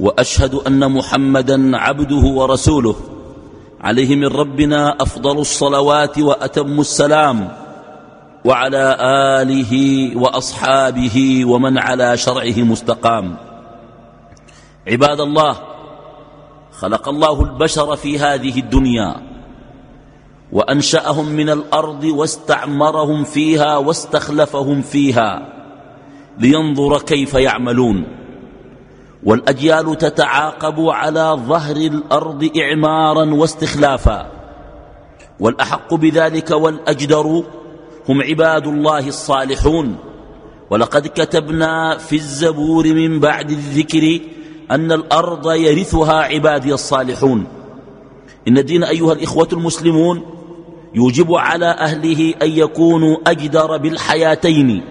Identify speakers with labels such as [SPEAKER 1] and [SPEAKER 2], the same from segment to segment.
[SPEAKER 1] وأشهد أن محمدا عبده ورسوله عليه من ربنا أفضل الصلوات وأتم السلام وعلى آله وأصحابه ومن على شرعه مستقام عباد الله خلق الله البشر في هذه الدنيا وأنشأهم من الأرض واستعمرهم فيها واستخلفهم فيها لينظر كيف يعملون والأجيال تتعاقب على ظهر الأرض إعمارا واستخلافا والأحق بذلك والأجدر هم عباد الله الصالحون ولقد كتبنا في الزبور من بعد الذكر أن الأرض يرثها عبادي الصالحون إن الدين أيها الإخوة المسلمون يوجب على أهله أن يكونوا أجدر بالحياتين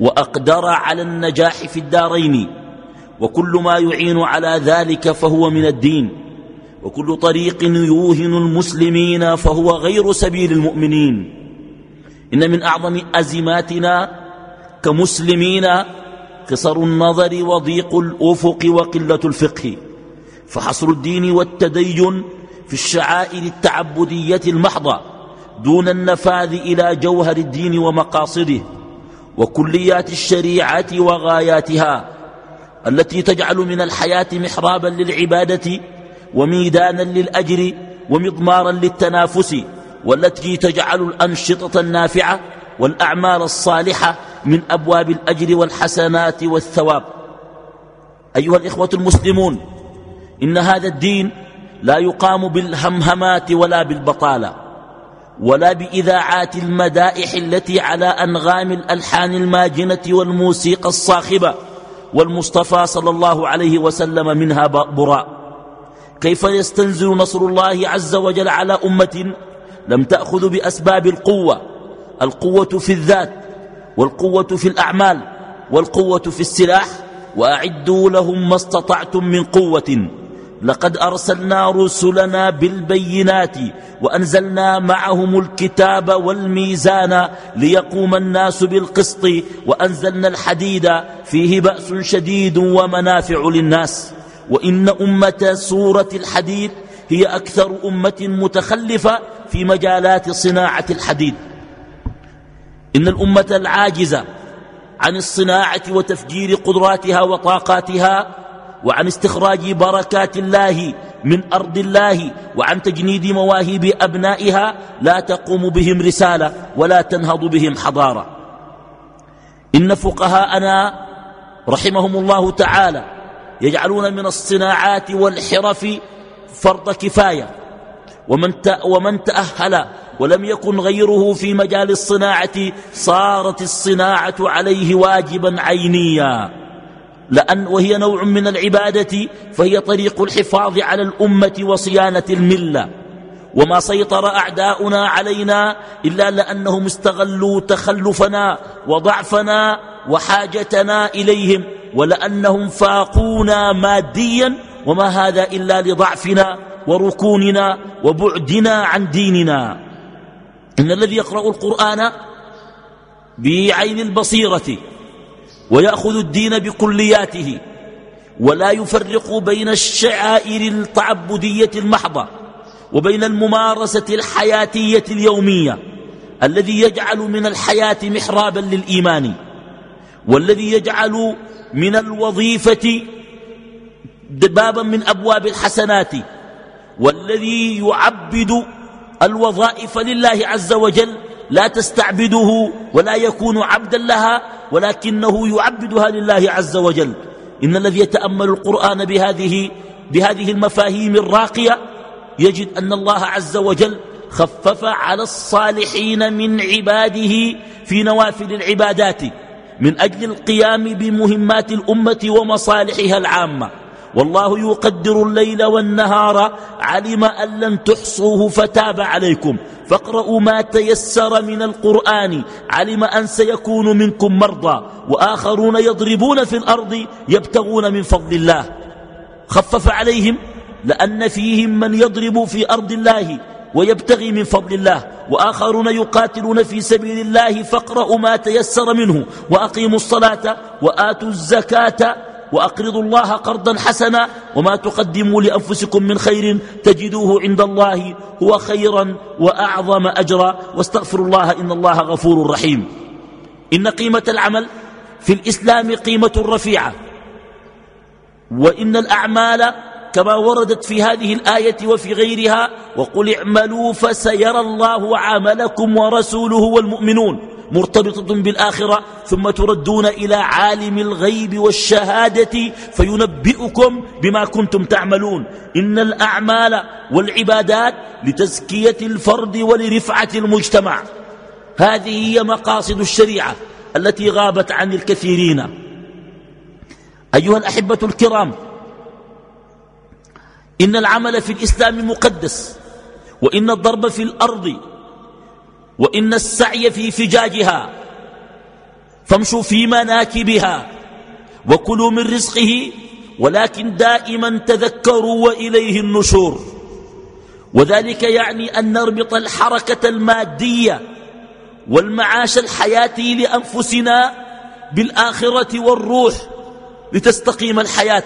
[SPEAKER 1] وأقدر على النجاح في الدارين وكل ما يعين على ذلك فهو من الدين وكل طريق يوهن المسلمين فهو غير سبيل المؤمنين إن من أعظم أزماتنا كمسلمين قصر النظر وضيق الأفق وقلة الفقه فحصر الدين والتدين في الشعائر التعبدية المحضة دون النفاذ إلى جوهر الدين ومقاصده وكليات الشريعة وغاياتها التي تجعل من الحياة محرابا للعبادة وميدانا للأجر ومضمارا للتنافس والتي تجعل الأنشطة النافعة والأعمال الصالحة من أبواب الأجر والحسنات والثواب أيها الإخوة المسلمون إن هذا الدين لا يقام بالهمهمات ولا بالبطالة ولا بإذاعات المدائح التي على أنغام الألحان الماجنة والموسيقى الصاخبة والمصطفى صلى الله عليه وسلم منها براء كيف يستنزل نصر الله عز وجل على أمة لم تأخذ بأسباب القوة القوة في الذات والقوة في الأعمال والقوة في السلاح وأعدوا لهم ما استطعتم من قوة لقد أرسلنا رسلنا بالبينات وأنزلنا معهم الكتاب والميزان ليقوم الناس بالقسط وأنزلنا الحديد فيه بأس شديد ومنافع للناس وإن أمة سورة الحديد هي أكثر أمة متخلفة في مجالات صناعة الحديد إن الأمة العاجزة عن الصناعة وتفجير قدراتها وطاقاتها وعن استخراج بركات الله من أرض الله وعن تجنيد مواهب أبنائها لا تقوم بهم رسالة ولا تنهض بهم حضارة إن فقهاءنا رحمهم الله تعالى يجعلون من الصناعات والحرف فرض كفاية ومن ومن تأهل ولم يكن غيره في مجال الصناعة صارت الصناعة عليه واجبا عينيا لأن وهي نوع من العبادة فهي طريق الحفاظ على الأمة وصيانة الملة وما سيطر أعداؤنا علينا إلا لأنهم استغلوا تخلفنا وضعفنا وحاجتنا إليهم ولأنهم فاقونا ماديا وما هذا إلا لضعفنا وركوننا وبعدنا عن ديننا إن الذي يقرأ القرآن بعين البصيرة ويأخذ الدين بكلياته ولا يفرق بين الشعائر التعبدية المحضة وبين الممارسة الحياتية اليومية الذي يجعل من الحياة محرابا للإيمان والذي يجعل من الوظيفة بابا من أبواب الحسنات والذي يعبد الوظائف لله عز وجل لا تستعبده ولا يكون عبدا لها ولكنه يعبدها لله عز وجل إن الذي يتأمل القرآن بهذه بهذه المفاهيم الراقية يجد أن الله عز وجل خفف على الصالحين من عباده في نوافل العبادات من أجل القيام بمهمات الأمة ومصالحها العامة والله يقدر الليل والنهار علم أن لن تحصوه فتاب عليكم فاقرأوا ما تيسر من القرآن علم أن سيكون منكم مرضى وآخرون يضربون في الأرض يبتغون من فضل الله خفف عليهم لأن فيهم من يضرب في أرض الله ويبتغي من فضل الله وآخرون يقاتلون في سبيل الله فاقرأوا ما تيسر منه وأقيموا الصلاة وآتوا الزكاة وأقرضوا الله قرضا حسنا وما تقدموا لأنفسكم من خير تجدوه عند الله هو خيرا وأعظم أجرا واستغفروا الله إن الله غفور رحيم إن قيمة العمل في الإسلام قيمة رفيعة وإن الأعمال كما وردت في هذه الآية وفي غيرها وقل اعملوا فسيرى الله عملكم ورسوله والمؤمنون مرتبطة بالآخرة ثم تردون إلى عالم الغيب والشهادة فينبئكم بما كنتم تعملون إن الأعمال والعبادات لتزكية الفرد ولرفعة المجتمع هذه هي مقاصد الشريعة التي غابت عن الكثيرين أيها الأحبة الكرام إن العمل في الإسلام مقدس وإن الضرب في الأرض وإن السعي في فجاجها فامشوا في مناكبها وكلوا من رزقه ولكن دائما تذكروا وإليه النشور وذلك يعني أن نربط الحركة المادية والمعاش الحياتي لأنفسنا بالآخرة والروح لتستقيم الحياة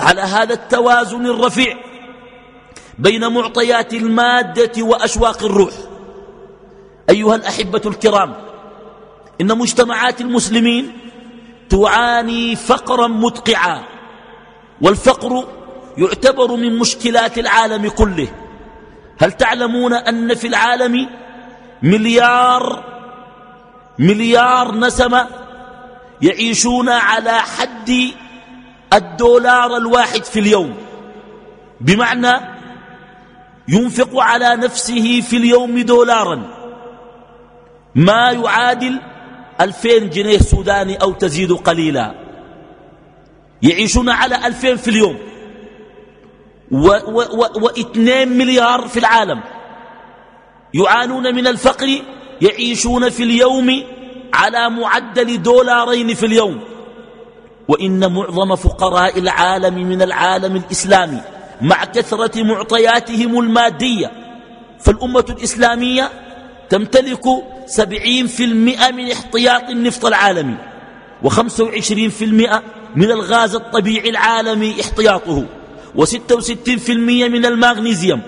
[SPEAKER 1] على هذا التوازن الرفيع بين معطيات المادة وأشواق الروح أيها الأحبة الكرام إن مجتمعات المسلمين تعاني فقرا مدقعا والفقر يعتبر من مشكلات العالم كله هل تعلمون أن في العالم مليار مليار نسمة يعيشون على حد الدولار الواحد في اليوم بمعنى ينفق على نفسه في اليوم دولارا ما يعادل ألفين جنيه سوداني أو تزيد قليلا يعيشون على ألفين في اليوم واثنين مليار في العالم يعانون من الفقر يعيشون في اليوم على معدل دولارين في اليوم وإن معظم فقراء العالم من العالم الإسلامي مع كثرة معطياتهم المادية فالأمة الإسلامية تمتلك سبعين في المئة من احتياط النفط العالمي وخمسة وعشرين في المئة من الغاز الطبيعي العالمي احتياطه وستة وستين في المئة من الماغنيزيوم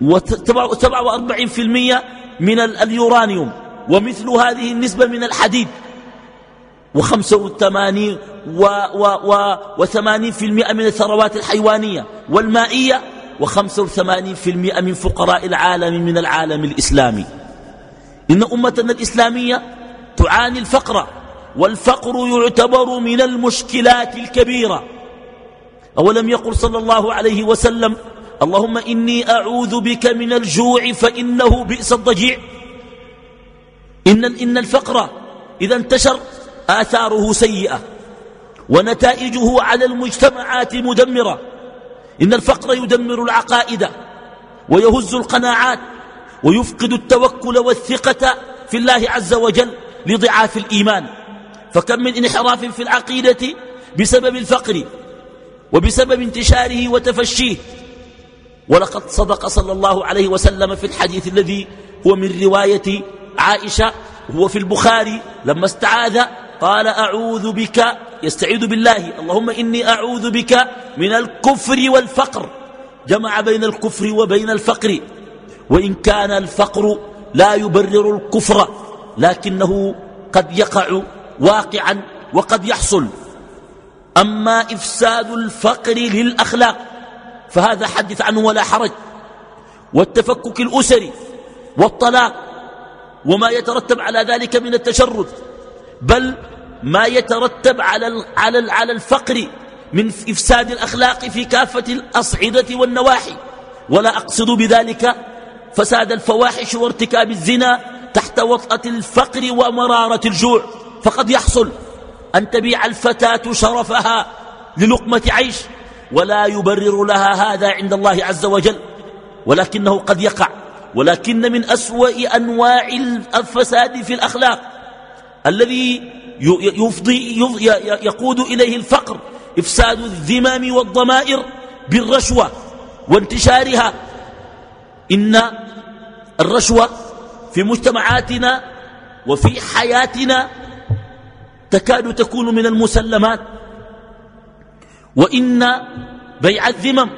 [SPEAKER 1] وسبعة وأربعين في المئة من اليورانيوم ومثل هذه النسبة من الحديد وخمسة وثمانين و و و وثمانين في المئة من الثروات الحيوانية والمائية وخمسة وثمانين في المئة من فقراء العالم من العالم الإسلامي إن أمتنا الإسلامية تعاني الفقر والفقر يعتبر من المشكلات الكبيرة أولم يقل صلى الله عليه وسلم اللهم إني أعوذ بك من الجوع فإنه بئس الضجيع إن, إن الفقر إذا انتشر آثاره سيئة ونتائجه على المجتمعات مدمرة إن الفقر يدمر العقائد ويهز القناعات ويفقد التوكل والثقة في الله عز وجل لضعاف الإيمان فكم من انحراف في العقيدة بسبب الفقر وبسبب انتشاره وتفشيه ولقد صدق صلى الله عليه وسلم في الحديث الذي هو من رواية عائشة هو في البخاري لما استعاذ قال أعوذ بك يستعيذ بالله اللهم إني أعوذ بك من الكفر والفقر جمع بين الكفر وبين الفقر وإن كان الفقر لا يبرر الكفر لكنه قد يقع واقعا وقد يحصل أما إفساد الفقر للأخلاق فهذا حدث عنه ولا حرج والتفكك الأسري والطلاق وما يترتب على ذلك من التشرد بل ما يترتب على على على الفقر من إفساد الأخلاق في كافة الأصعدة والنواحي ولا أقصد بذلك فساد الفواحش وارتكاب الزنا تحت وطأة الفقر ومرارة الجوع فقد يحصل أن تبيع الفتاة شرفها للقمة عيش ولا يبرر لها هذا عند الله عز وجل ولكنه قد يقع ولكن من أسوأ أنواع الفساد في الأخلاق الذي يفضي يقود إليه الفقر إفساد الذمم والضمائر بالرشوة وانتشارها إن الرشوة في مجتمعاتنا وفي حياتنا تكاد تكون من المسلمات وإن بيع الذمم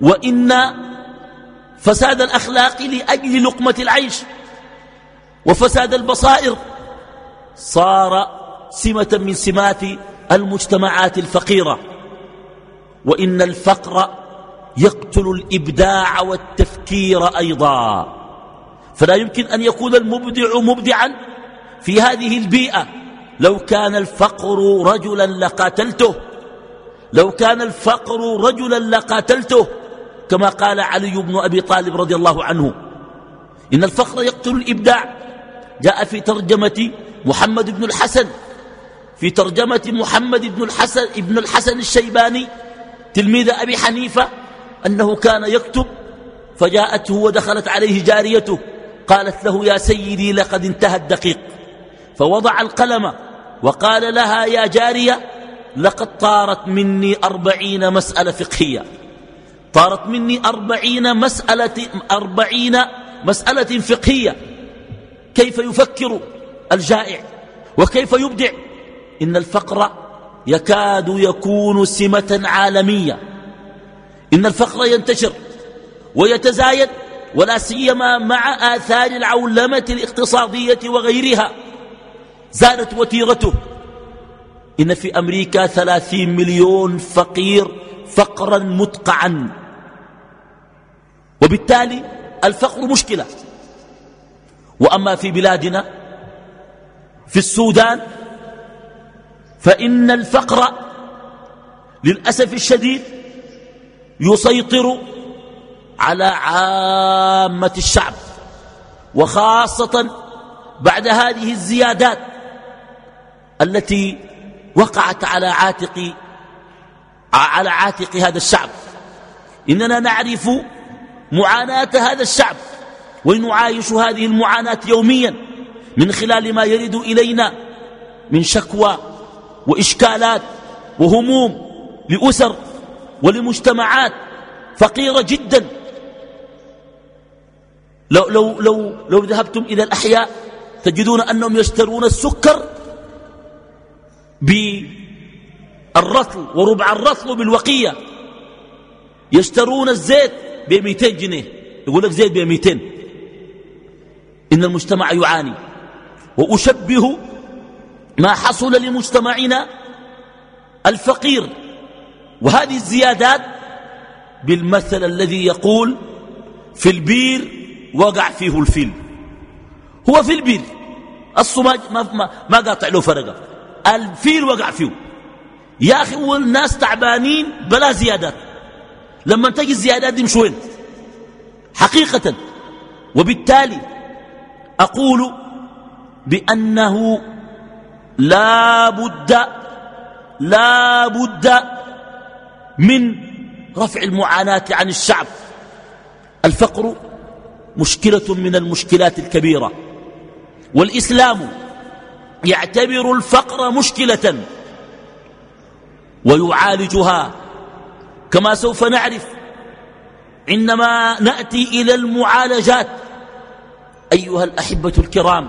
[SPEAKER 1] وإن فساد الأخلاق لأجل لقمة العيش وفساد البصائر صار سمة من سمات المجتمعات الفقيرة وإن الفقر يقتل الإبداع والتفكير أيضا فلا يمكن أن يكون المبدع مبدعا في هذه البيئة لو كان الفقر رجلا لقاتلته لو كان الفقر رجلا لقاتلته كما قال علي بن أبي طالب رضي الله عنه إن الفقر يقتل الإبداع جاء في ترجمة محمد بن الحسن في ترجمة محمد بن الحسن, ابن الحسن الشيباني تلميذ أبي حنيفة أنه كان يكتب فجاءته ودخلت عليه جاريته قالت له يا سيدي لقد انتهى الدقيق فوضع القلم وقال لها يا جارية لقد طارت مني أربعين مسألة فقهية طارت مني أربعين مسألة, أربعين مسألة فقهية كيف يفكر الجائع وكيف يبدع إن الفقر يكاد يكون سمة عالمية إن الفقر ينتشر ويتزايد ولا سيما مع آثار العولمة الاقتصادية وغيرها زادت وتيرته إن في أمريكا ثلاثين مليون فقير فقرا متقعا وبالتالي الفقر مشكلة وأما في بلادنا في السودان فإن الفقر للأسف الشديد يسيطر على عامة الشعب وخاصة بعد هذه الزيادات التي وقعت على عاتق على عاتق هذا الشعب إننا نعرف معاناة هذا الشعب ونعايش هذه المعاناة يوميا من خلال ما يرد إلينا من شكوى وإشكالات وهموم لأسر ولمجتمعات فقيرة جدا لو, لو, لو, لو ذهبتم إلى الأحياء تجدون أنهم يشترون السكر بالرطل وربع الرطل بالوقية يشترون الزيت ب 200 جنيه يقول لك زيت ب 200 إن المجتمع يعاني وأشبه ما حصل لمجتمعنا الفقير وهذه الزيادات بالمثل الذي يقول في البير وقع فيه الفيل هو في البير الصماج ما, ما, ما قاطع له فرقه الفيل وقع فيه يا اخي والناس تعبانين بلا زيادات لما تجي الزيادات دي مش وين حقيقه وبالتالي اقول بانه لا بد لا بد من رفع المعاناة عن الشعب الفقر مشكلة من المشكلات الكبيرة والإسلام يعتبر الفقر مشكلة ويعالجها كما سوف نعرف عندما نأتي إلى المعالجات أيها الأحبة الكرام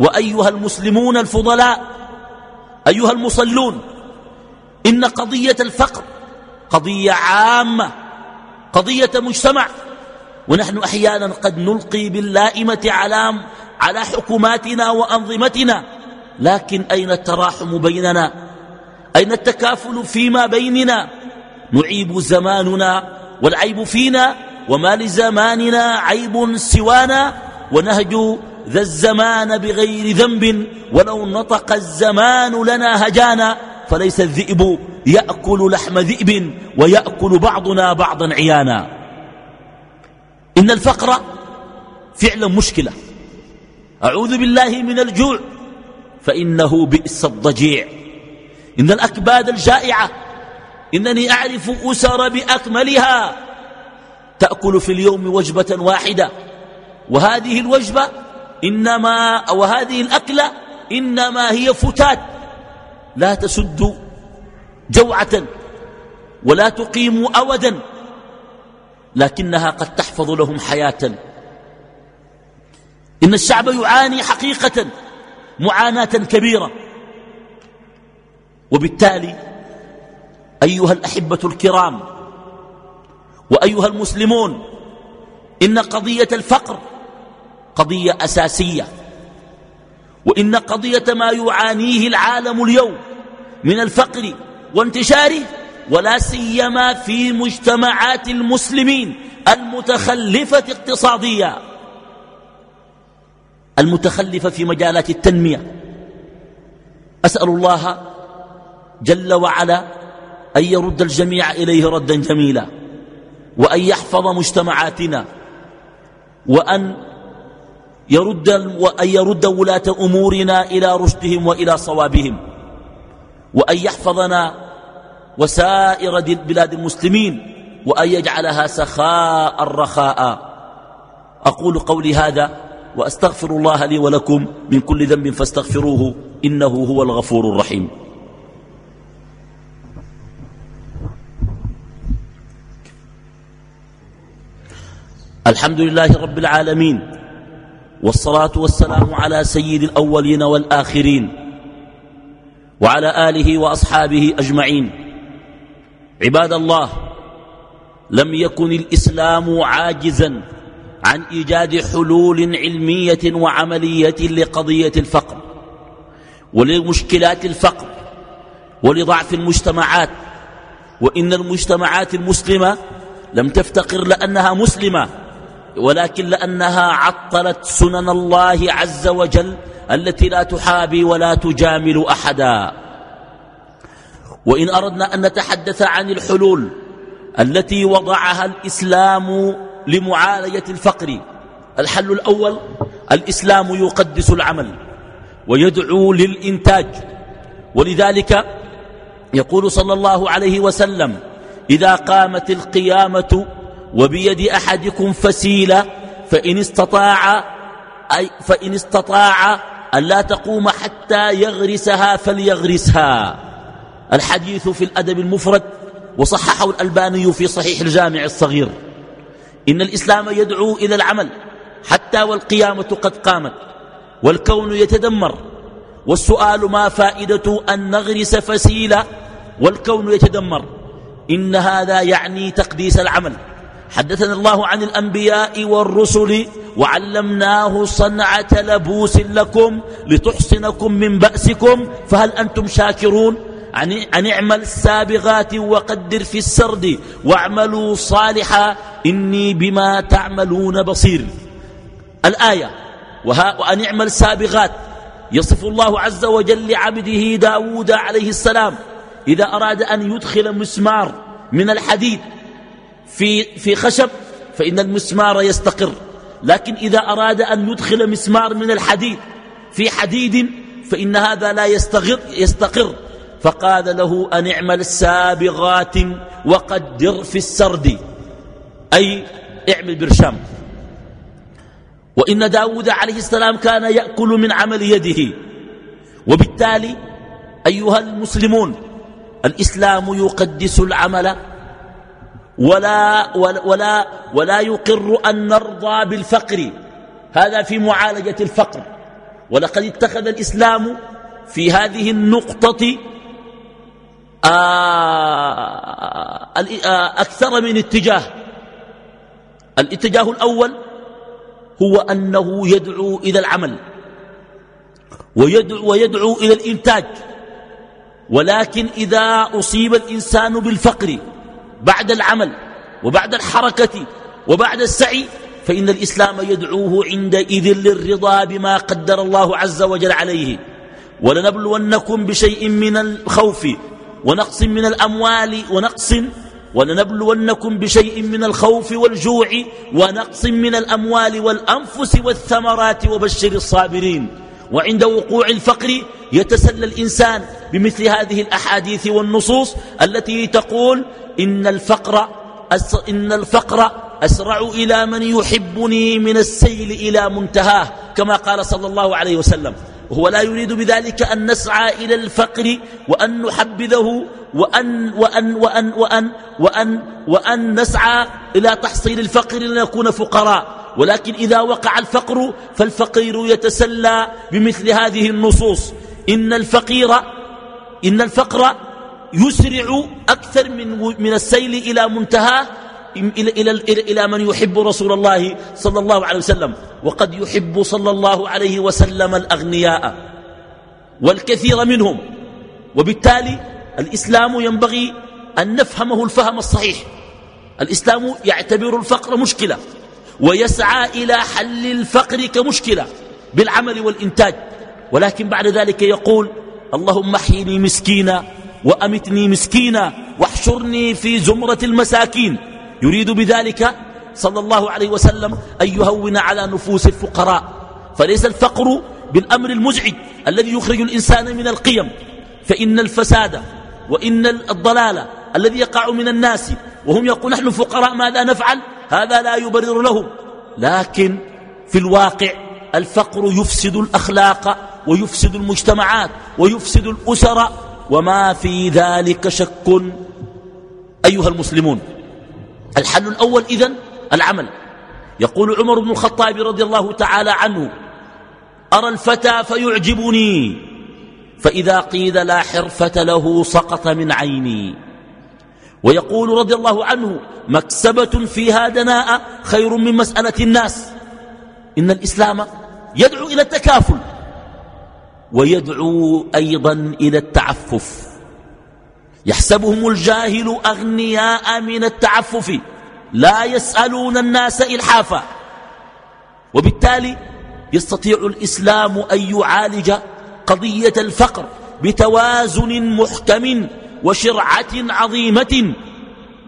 [SPEAKER 1] وأيها المسلمون الفضلاء أيها المصلون إن قضية الفقر قضية عامة قضية مجتمع ونحن أحيانا قد نلقي باللائمة علام على حكوماتنا وأنظمتنا لكن أين التراحم بيننا أين التكافل فيما بيننا نعيب زماننا والعيب فينا وما لزماننا عيب سوانا ونهج ذا الزمان بغير ذنب ولو نطق الزمان لنا هجانا فليس الذئب يأكل لحم ذئب ويأكل بعضنا بعضا عيانا إن الفقر فعلا مشكلة أعوذ بالله من الجوع فإنه بئس الضجيع إن الأكباد الجائعة إنني أعرف أسر بأكملها تأكل في اليوم وجبة واحدة وهذه الوجبة إنما وهذه الأكلة إنما هي فتات لا تسد جوعة ولا تقيم أودا لكنها قد تحفظ لهم حياة إن الشعب يعاني حقيقة معاناة كبيرة وبالتالي أيها الأحبة الكرام وأيها المسلمون إن قضية الفقر قضية أساسية وإن قضية ما يعانيه العالم اليوم من الفقر وانتشاره ولا سيما في مجتمعات المسلمين المتخلفة اقتصاديا المتخلفة في مجالات التنمية أسأل الله جل وعلا أن يرد الجميع إليه ردا جميلا وأن يحفظ مجتمعاتنا وأن يرد, وأن يرد ولاة أمورنا إلى رشدهم وإلى صوابهم وأن يحفظنا وسائر بلاد المسلمين وأن يجعلها سخاء رخاء أقول قولي هذا وأستغفر الله لي ولكم من كل ذنب فاستغفروه إنه هو الغفور الرحيم الحمد لله رب العالمين والصلاة والسلام على سيد الأولين والآخرين وعلى آله وأصحابه أجمعين عباد الله لم يكن الإسلام عاجزا عن إيجاد حلول علمية وعملية لقضية الفقر ولمشكلات الفقر ولضعف المجتمعات وإن المجتمعات المسلمة لم تفتقر لأنها مسلمة ولكن لأنها عطلت سنن الله عز وجل التي لا تحابي ولا تجامل أحدا وإن أردنا أن نتحدث عن الحلول التي وضعها الإسلام لمعالجة الفقر الحل الأول الإسلام يقدس العمل ويدعو للإنتاج ولذلك يقول صلى الله عليه وسلم إذا قامت القيامة وبيد أحدكم فسيلة فإن استطاع, أي فإن استطاع أن لا تقوم حتى يغرسها فليغرسها الحديث في الأدب المفرد وصححه الألباني في صحيح الجامع الصغير إن الإسلام يدعو إلى العمل حتى والقيامة قد قامت والكون يتدمر والسؤال ما فائدة أن نغرس فسيلة والكون يتدمر إن هذا يعني تقديس العمل حدثنا الله عن الأنبياء والرسل وعلمناه صنعة لبوس لكم لتحصنكم من بأسكم فهل أنتم شاكرون أن اعمل سابغات وقدر في السرد واعملوا صالحا إني بما تعملون بصير الآية وأن اعمل سابغات يصف الله عز وجل لعبده داود عليه السلام إذا أراد أن يدخل مسمار من الحديد في, في خشب فإن المسمار يستقر لكن إذا أراد أن يدخل مسمار من الحديد في حديد فإن هذا لا يستغر يستقر فقال له أن اعمل سابغات وقدر في السرد أي اعمل برشام وإن داود عليه السلام كان يأكل من عمل يده وبالتالي أيها المسلمون الإسلام يقدس العمل ولا, ولا, ولا, ولا يقر أن نرضى بالفقر هذا في معالجة الفقر ولقد اتخذ الإسلام في هذه النقطة آه، آه، آه، أكثر من اتجاه الاتجاه الأول هو أنه يدعو إلى العمل ويدعو, ويدعو إلى الإنتاج ولكن إذا أصيب الإنسان بالفقر بعد العمل وبعد الحركة وبعد السعي فإن الإسلام يدعوه عندئذ للرضا بما قدر الله عز وجل عليه ولنبلونكم بشيء من الخوف ونقص من الأموال ونقص ولنبلونكم بشيء من الخوف والجوع ونقص من الأموال والأنفس والثمرات وبشر الصابرين وعند وقوع الفقر يتسلى الإنسان بمثل هذه الأحاديث والنصوص التي تقول إن الفقر إن الفقر أسرع إلى من يحبني من السيل إلى منتهاه كما قال صلى الله عليه وسلم وهو لا يريد بذلك أن نسعى إلى الفقر وأن نحبذه وأن, وأن, وأن, وأن, وأن, وأن نسعى إلى تحصيل الفقر لنكون فقراء ولكن إذا وقع الفقر فالفقير يتسلى بمثل هذه النصوص إن الفقير إن الفقر يسرع أكثر من, من السيل إلى منتهاه إلى, إلى, إلى من يحب رسول الله صلى الله عليه وسلم وقد يحب صلى الله عليه وسلم الأغنياء والكثير منهم وبالتالي الإسلام ينبغي أن نفهمه الفهم الصحيح الإسلام يعتبر الفقر مشكلة ويسعى إلى حل الفقر كمشكلة بالعمل والإنتاج ولكن بعد ذلك يقول اللهم احيني مسكينا وأمتني مسكينا واحشرني في زمرة المساكين يريد بذلك صلى الله عليه وسلم أن يهون على نفوس الفقراء فليس الفقر بالأمر المزعج الذي يخرج الإنسان من القيم فإن الفساد وإن الضلال الذي يقع من الناس وهم يقول نحن فقراء ماذا نفعل هذا لا يبرر لهم لكن في الواقع الفقر يفسد الأخلاق ويفسد المجتمعات ويفسد الأسر وما في ذلك شك أيها المسلمون الحل الأول إذن العمل يقول عمر بن الخطاب رضي الله تعالى عنه أرى الفتى فيعجبني فإذا قيل لا حرفة له سقط من عيني ويقول رضي الله عنه مكسبة فيها دناء خير من مسألة الناس إن الإسلام يدعو إلى التكافل ويدعو أيضا إلى التعفف يحسبهم الجاهل أغنياء من التعفف لا يسألون الناس إلحافا وبالتالي يستطيع الإسلام أن يعالج قضية الفقر بتوازن محكم وشرعة عظيمة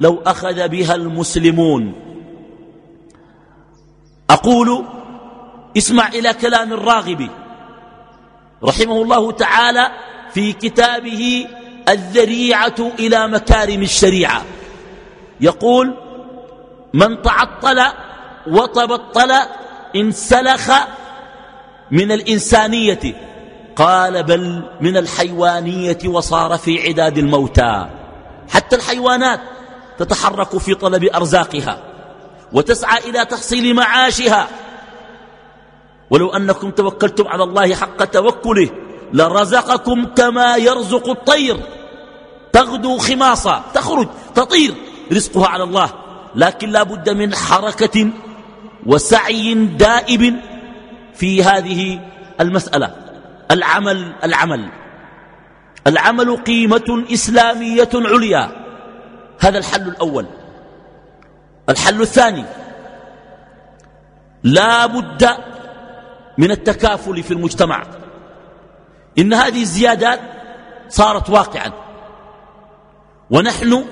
[SPEAKER 1] لو أخذ بها المسلمون أقول اسمع إلى كلام الراغب رحمه الله تعالى في كتابه الذريعة إلى مكارم الشريعة يقول من تعطل وتبطل انسلخ من الإنسانية قال بل من الحيوانية وصار في عداد الموتى حتى الحيوانات تتحرك في طلب أرزاقها وتسعى إلى تحصيل معاشها ولو أنكم توكلتم على الله حق توكله لرزقكم كما يرزق الطير تغدو خماصة تخرج تطير رزقها على الله لكن لا بد من حركة وسعي دائب في هذه المسألة العمل العمل العمل قيمة إسلامية عليا هذا الحل الأول الحل الثاني لا بد من التكافل في المجتمع إن هذه الزيادات صارت واقعا ونحن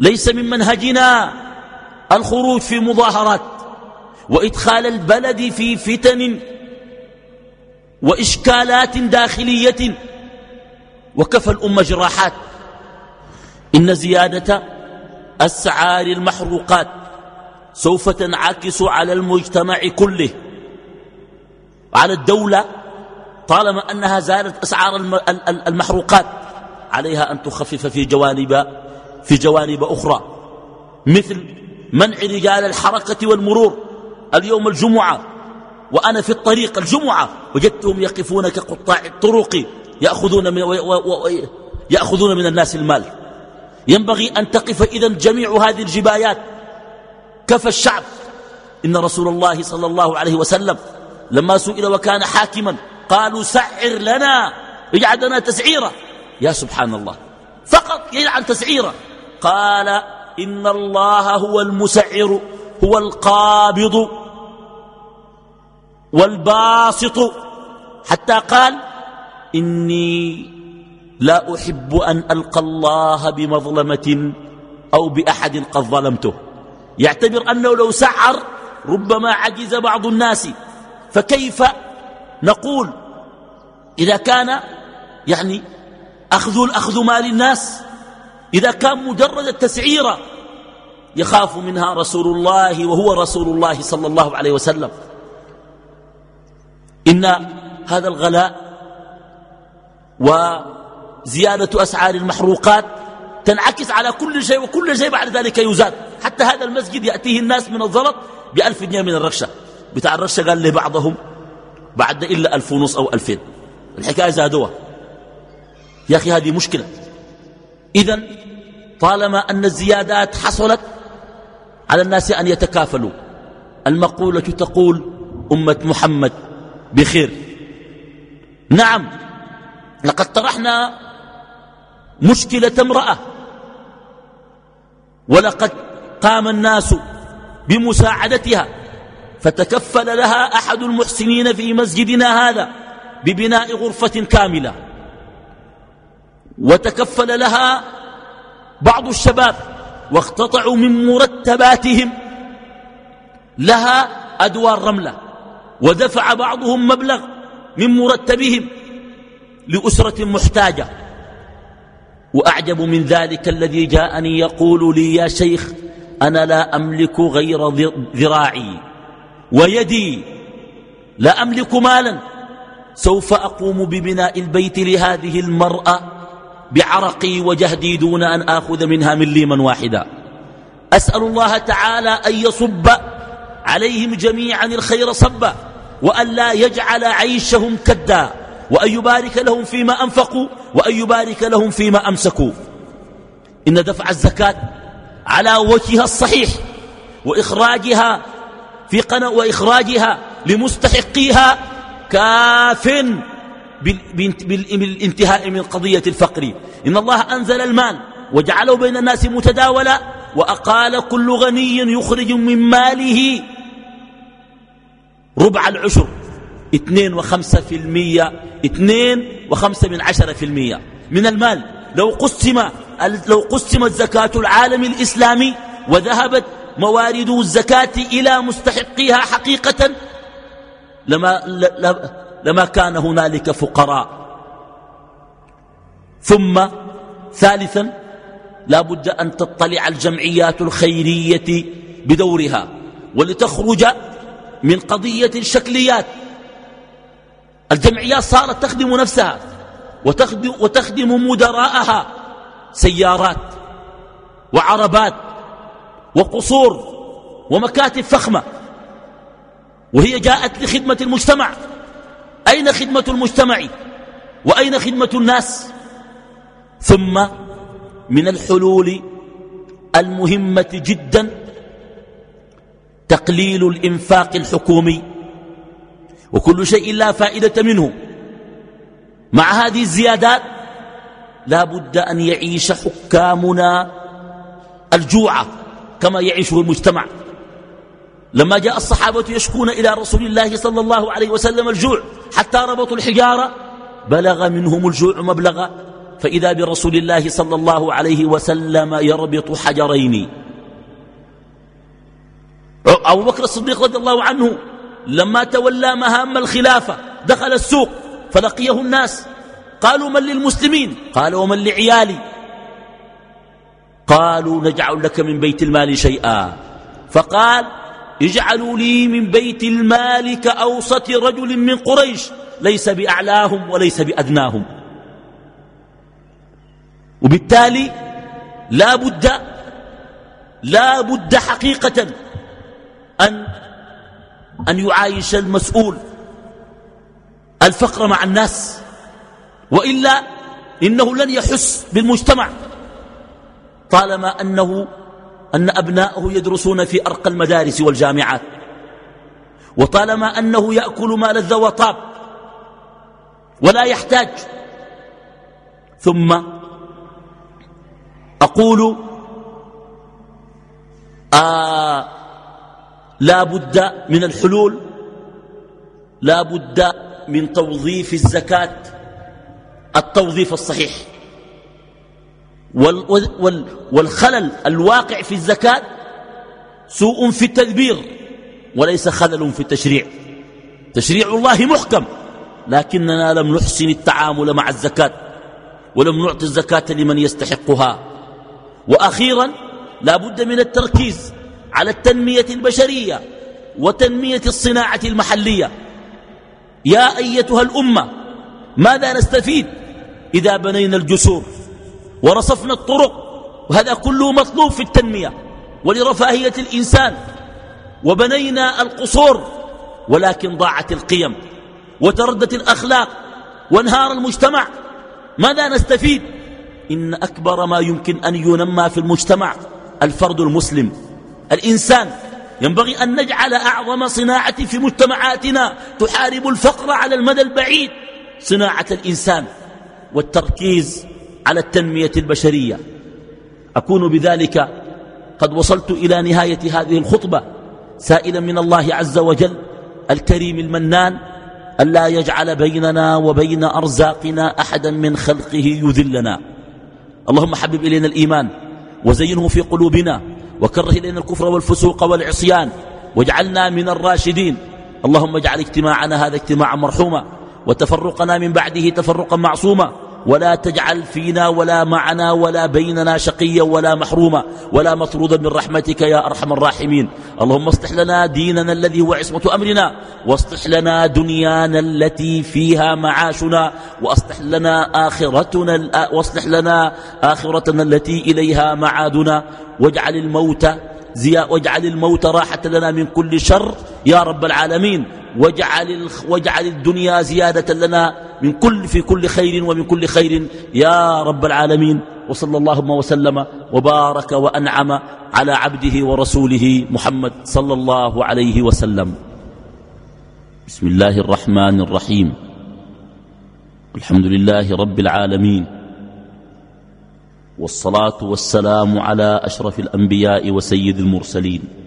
[SPEAKER 1] ليس من منهجنا الخروج في مظاهرات وإدخال البلد في فتن وإشكالات داخلية وكفى الأمة جراحات إن زيادة أسعار المحروقات سوف تنعكس على المجتمع كله وعلى الدولة طالما أنها زالت أسعار المحروقات عليها أن تخفف في جوانب في جوانب أخرى مثل منع رجال الحركة والمرور اليوم الجمعة وأنا في الطريق الجمعة وجدتهم يقفون كقطاع الطرق يأخذون من, و و و يأخذون من الناس المال ينبغي أن تقف إذا جميع هذه الجبايات كفى الشعب إن رسول الله صلى الله عليه وسلم لما سئل وكان حاكما قالوا سعر لنا اجعل لنا تسعيرة يا سبحان الله فقط يجعل تسعيرة قال إن الله هو المسعر هو القابض والباسط حتى قال إني لا أحب أن ألقى الله بمظلمة أو بأحد قد ظلمته يعتبر أنه لو سعر ربما عجز بعض الناس فكيف نقول إذا كان يعني أخذ الأخذ مال الناس إذا كان مجرد التسعيرة يخاف منها رسول الله وهو رسول الله صلى الله عليه وسلم إن هذا الغلاء وزيادة أسعار المحروقات تنعكس على كل شيء وكل شيء بعد ذلك يزاد حتى هذا المسجد يأتيه الناس من الزلط بألف جنيه من الركشة بتاع الرشة قال لي بعضهم بعد إلا ألف ونص أو ألفين الحكاية زادوها يا أخي هذه مشكلة إذا طالما أن الزيادات حصلت على الناس أن يتكافلوا المقولة تقول أمة محمد بخير نعم لقد طرحنا مشكلة امرأة ولقد قام الناس بمساعدتها فتكفل لها أحد المحسنين في مسجدنا هذا ببناء غرفة كاملة وتكفل لها بعض الشباب واقتطعوا من مرتباتهم لها أدوار رملة ودفع بعضهم مبلغ من مرتبهم لأسرة محتاجة وأعجب من ذلك الذي جاءني يقول لي يا شيخ أنا لا أملك غير ذراعي ويدي لا أملك مالا سوف أقوم ببناء البيت لهذه المرأة بعرقي وجهدي دون أن آخذ منها مليما واحدا أسأل الله تعالى أن يصب عليهم جميعا الخير صبا وأن لا يجعل عيشهم كدا وأن يبارك لهم فيما أنفقوا وأن يبارك لهم فيما أمسكوا إن دفع الزكاة على وجهها الصحيح وإخراجها في قناة وإخراجها لمستحقيها كاف بالانتهاء من قضية الفقر إن الله أنزل المال وجعله بين الناس متداولا وأقال كل غني يخرج من ماله ربع العشر اثنين وخمسة في المية اثنين وخمسة من عشرة في المية من المال لو قسم لو قسمت زكاة العالم الإسلامي وذهبت موارد الزكاة إلى مستحقيها حقيقة لما, لما كان هنالك فقراء ثم ثالثا لا بد أن تطلع الجمعيات الخيرية بدورها ولتخرج من قضية الشكليات الجمعيات صارت تخدم نفسها وتخدم, وتخدم مدراءها سيارات وعربات وقصور ومكاتب فخمة وهي جاءت لخدمة المجتمع أين خدمة المجتمع وأين خدمة الناس ثم من الحلول المهمة جدا تقليل الإنفاق الحكومي وكل شيء لا فائدة منه مع هذه الزيادات لا بد أن يعيش حكامنا الجوع كما يعيشه المجتمع لما جاء الصحابة يشكون إلى رسول الله صلى الله عليه وسلم الجوع حتى ربطوا الحجارة بلغ منهم الجوع مبلغا فإذا برسول الله صلى الله عليه وسلم يربط حجرين أبو بكر الصديق رضي الله عنه لما تولى مهام الخلافة دخل السوق فلقيه الناس قالوا من للمسلمين قال ومن لعيالي قالوا نجعل لك من بيت المال شيئا فقال اجعلوا لي من بيت المال كأوسط رجل من قريش ليس بأعلاهم وليس بأدناهم وبالتالي لا بد لا بد حقيقة أن أن يعايش المسؤول الفقر مع الناس وإلا إنه لن يحس بالمجتمع طالما أنه أن أبناءه يدرسون في أرقى المدارس والجامعات وطالما أنه يأكل ما لذ وطاب ولا يحتاج ثم أقول آه لا بد من الحلول لا بد من توظيف الزكاة التوظيف الصحيح والخلل الواقع في الزكاة سوء في التدبير وليس خلل في التشريع تشريع الله محكم لكننا لم نحسن التعامل مع الزكاة ولم نعطي الزكاة لمن يستحقها وأخيرا لا بد من التركيز على التنمية البشرية وتنمية الصناعة المحلية يا أيتها الأمة ماذا نستفيد إذا بنينا الجسور ورصفنا الطرق وهذا كله مطلوب في التنمية ولرفاهية الإنسان وبنينا القصور ولكن ضاعت القيم وتردت الأخلاق وانهار المجتمع ماذا نستفيد إن أكبر ما يمكن أن ينمى في المجتمع الفرد المسلم الإنسان ينبغي أن نجعل أعظم صناعة في مجتمعاتنا تحارب الفقر على المدى البعيد صناعة الإنسان والتركيز على التنمية البشرية أكون بذلك قد وصلت إلى نهاية هذه الخطبة سائلا من الله عز وجل الكريم المنان ألا يجعل بيننا وبين أرزاقنا أحدا من خلقه يذلنا اللهم حبب إلينا الإيمان وزينه في قلوبنا وكره إلينا الكفر والفسوق والعصيان واجعلنا من الراشدين اللهم اجعل اجتماعنا هذا اجتماعا مرحوما وتفرقنا من بعده تفرقا معصوما ولا تجعل فينا ولا معنا ولا بيننا شقيا ولا محروما ولا مطرودا من رحمتك يا أرحم الراحمين اللهم اصلح لنا ديننا الذي هو عصمة أمرنا واصلح لنا دنيانا التي فيها معاشنا واصلح لنا آخرتنا واصلح لنا آخرتنا التي إليها معادنا واجعل الموت زياء واجعل الموت راحة لنا من كل شر يا رب العالمين واجعل, واجعل الدنيا زيادة لنا من كل في كل خير ومن كل خير يا رب العالمين وصلى اللهم وسلم وبارك وأنعم على عبده ورسوله محمد صلى الله عليه وسلم بسم الله الرحمن الرحيم الحمد لله رب العالمين والصلاة والسلام على أشرف الأنبياء وسيد المرسلين